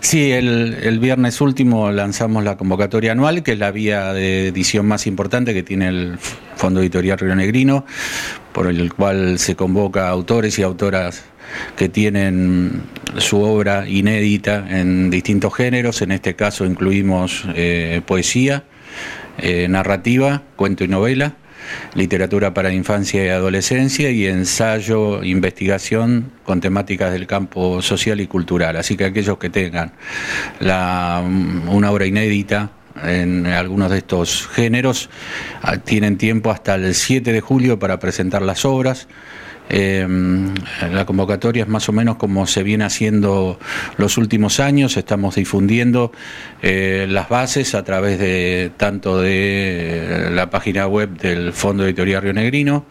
Sí, el, el, viernes último lanzamos la convocatoria anual, que es la vía de edición más importante que tiene el Fondo Editorial Río Negrino, por el cual se convoca a autores y autoras que tienen su obra inédita en distintos géneros, en este caso incluimos eh, poesía, eh, narrativa, cuento y novela, literatura para infancia y adolescencia y ensayo, investigación con temáticas del campo social y cultural. Así que aquellos que tengan la, una obra inédita en algunos de estos géneros ah, tienen tiempo hasta el 7 de julio para presentar las obras. Eh, la convocatoria es más o menos como se viene haciendo los últimos años, estamos difundiendo eh, las bases a través de tanto de la página web del Fondo Editorial Río Negrino,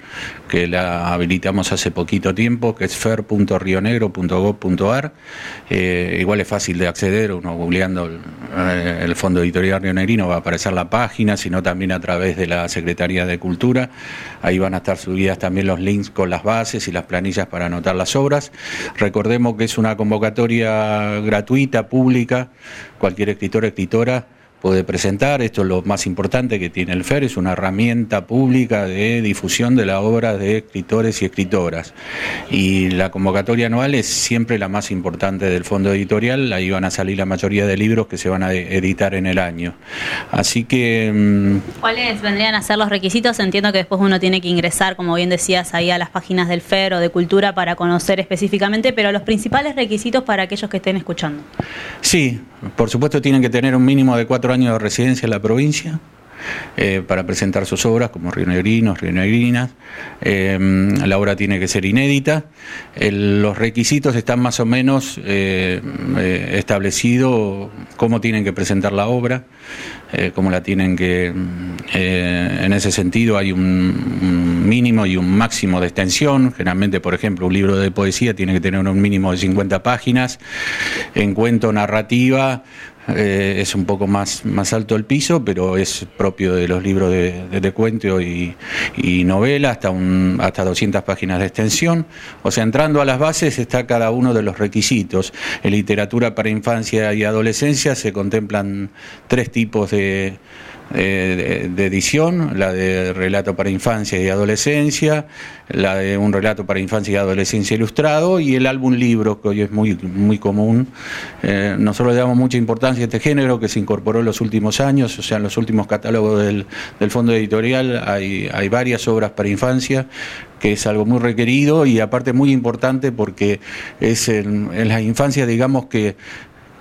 que la habilitamos hace poquito tiempo, que es fer.rionegro.gov.ar. Eh, igual es fácil de acceder, uno googleando el, el, Fondo Editorial Río Negrino va a aparecer la página, sino también a través de la Secretaría de Cultura. Ahí van a estar subidas también los links con las bases y las planillas para anotar las obras. Recordemos que es una convocatoria gratuita, pública, cualquier escritor, escritora puede presentar. Esto es lo más importante que tiene el FER, es una herramienta pública de difusión de la obra de escritores y escritoras. Y la convocatoria anual es siempre la más importante del fondo editorial, ahí van a salir la mayoría de libros que se van a editar en el año. Así que... Mm, ¿Cuáles vendrían a ser los requisitos? Entiendo que después uno tiene que ingresar, como bien decías, ahí a las páginas del FER o de Cultura para conocer específicamente, pero los principales requisitos para aquellos que estén escuchando. Sí, por supuesto tienen que tener un mínimo de cuatro años de residencia en la provincia. Eh, para presentar sus obras como Río Negrinos, Río Negrinas. Eh, la obra tiene que ser inédita. los requisitos están más o menos eh, establecidos, cómo tienen que presentar la obra, cómo la tienen que... en ese sentido hay un, un, mínimo y un máximo de extensión. Generalmente, por ejemplo, un libro de poesía tiene que tener un mínimo de 50 páginas. En cuento narrativa eh, es un poco más, más alto el piso, pero es propio de los libros de, de, cuento y, novela, hasta, un, hasta 200 páginas de extensión. O sea, entrando a las bases está cada uno de los requisitos. En literatura para infancia y adolescencia se contemplan tres tipos de eh, de, edición, la de relato para infancia y adolescencia, la de un relato para infancia y adolescencia ilustrado y el álbum libro, que hoy es muy, muy común. Eh, nosotros le damos mucha importancia a este género que se incorporó en los últimos años, o sea, en los últimos catálogos del, del fondo editorial hay, hay varias obras para infancia que es algo muy requerido y aparte muy importante porque es en, en la infancia, digamos que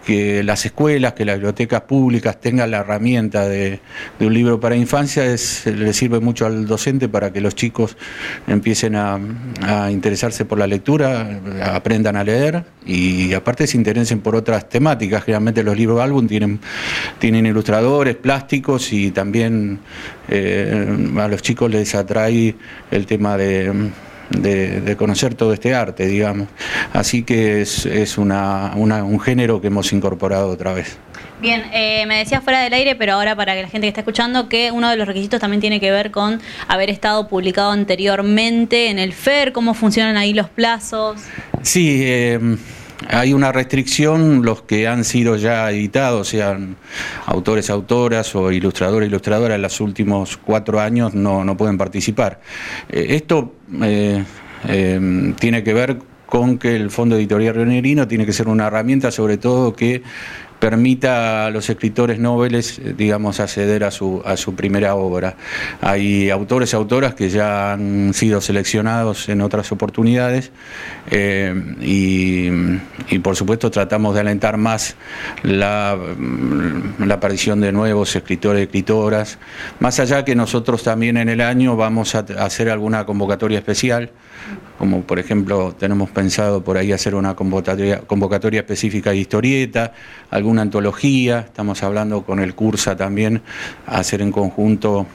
que las escuelas, que las bibliotecas públicas tengan la herramienta de, un libro para infancia es, le sirve mucho al docente para que los chicos empiecen a, interesarse por la lectura, aprendan a leer y aparte se interesen por otras temáticas. Generalmente los libros álbum tienen, tienen ilustradores, plásticos y también eh, a los chicos les atrae el tema de de, conocer todo este arte, digamos. Así que es, es una, un género que hemos incorporado otra vez. Bien, eh, me decía fuera del aire, pero ahora para que la gente que está escuchando, que uno de los requisitos también tiene que ver con haber estado publicado anteriormente en el FER, cómo funcionan ahí los plazos. Sí, eh, hay una restricción, los que han sido ya editados, sean autores, autoras o ilustradores, ilustradoras, en los últimos cuatro años no, no pueden participar. Eh, esto eh, eh, tiene que ver con que el Fondo Editorial Rionegrino tiene que ser una herramienta sobre todo que permita a los escritores noveles, eh, digamos, acceder a su, a su primera obra. Hay autores y autoras que ya han sido seleccionados en otras oportunidades eh, y, por supuesto tratamos de alentar más la, la aparición de nuevos escritores y escritoras, más allá que nosotros también en el año vamos a hacer alguna convocatoria especial como por ejemplo tenemos pensado por ahí hacer una convocatoria, convocatoria específica de historieta, alguna antología, estamos hablando con el Cursa también, hacer en conjunto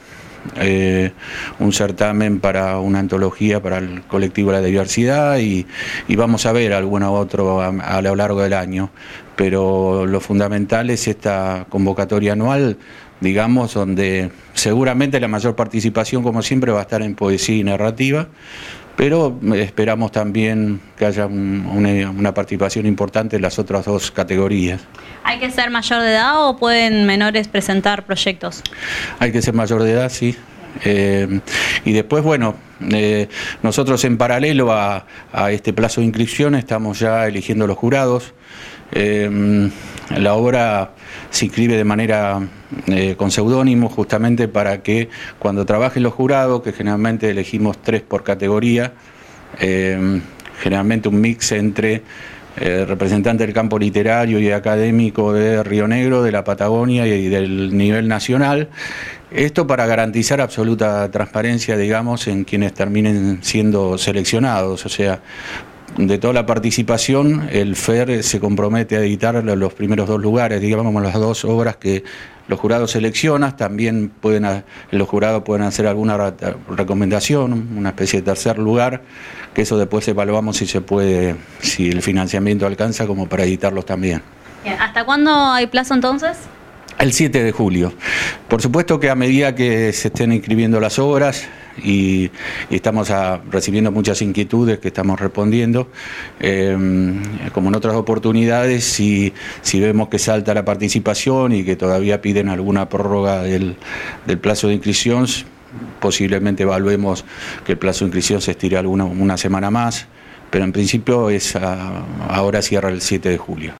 eh, un certamen para una antología para el colectivo de la diversidad y, vamos a ver alguno otro a, a, lo largo del año. Pero lo fundamental es esta convocatoria anual, digamos, donde seguramente la mayor participación, como siempre, va a estar en poesía y narrativa pero esperamos también que haya una, participación importante en las otras dos categorías. ¿Hay que ser mayor de edad o pueden menores presentar proyectos? Hay que ser mayor de edad, sí. Eh, y después, bueno, eh, nosotros en paralelo a, este plazo de inscripción estamos ya eligiendo los jurados. Eh, la obra se inscribe de manera con seudónimo justamente para que cuando trabajen los jurados, que generalmente elegimos tres por categoría, generalmente un mix entre representantes del campo literario y académico de Río Negro, de la Patagonia y del nivel nacional, esto para garantizar absoluta transparencia, digamos, en quienes terminen siendo seleccionados. O sea, de toda la participación, el FER se compromete a editar los primeros dos lugares, digamos, las dos obras que los jurados seleccionan. También pueden, los jurados pueden hacer alguna recomendación, una especie de tercer lugar, que eso después evaluamos si se puede, si el financiamiento alcanza como para editarlos también. ¿Hasta cuándo hay plazo entonces? El 7 de julio. Por supuesto que a medida que se estén inscribiendo las obras y, estamos recibiendo muchas inquietudes que estamos respondiendo, em, como en otras oportunidades, si, vemos que salta la participación y que todavía piden alguna prórroga del, plazo de inscripción, posiblemente evaluemos que el plazo de inscripción se estire alguna una semana más, pero en principio es ahora cierra el 7 de julio.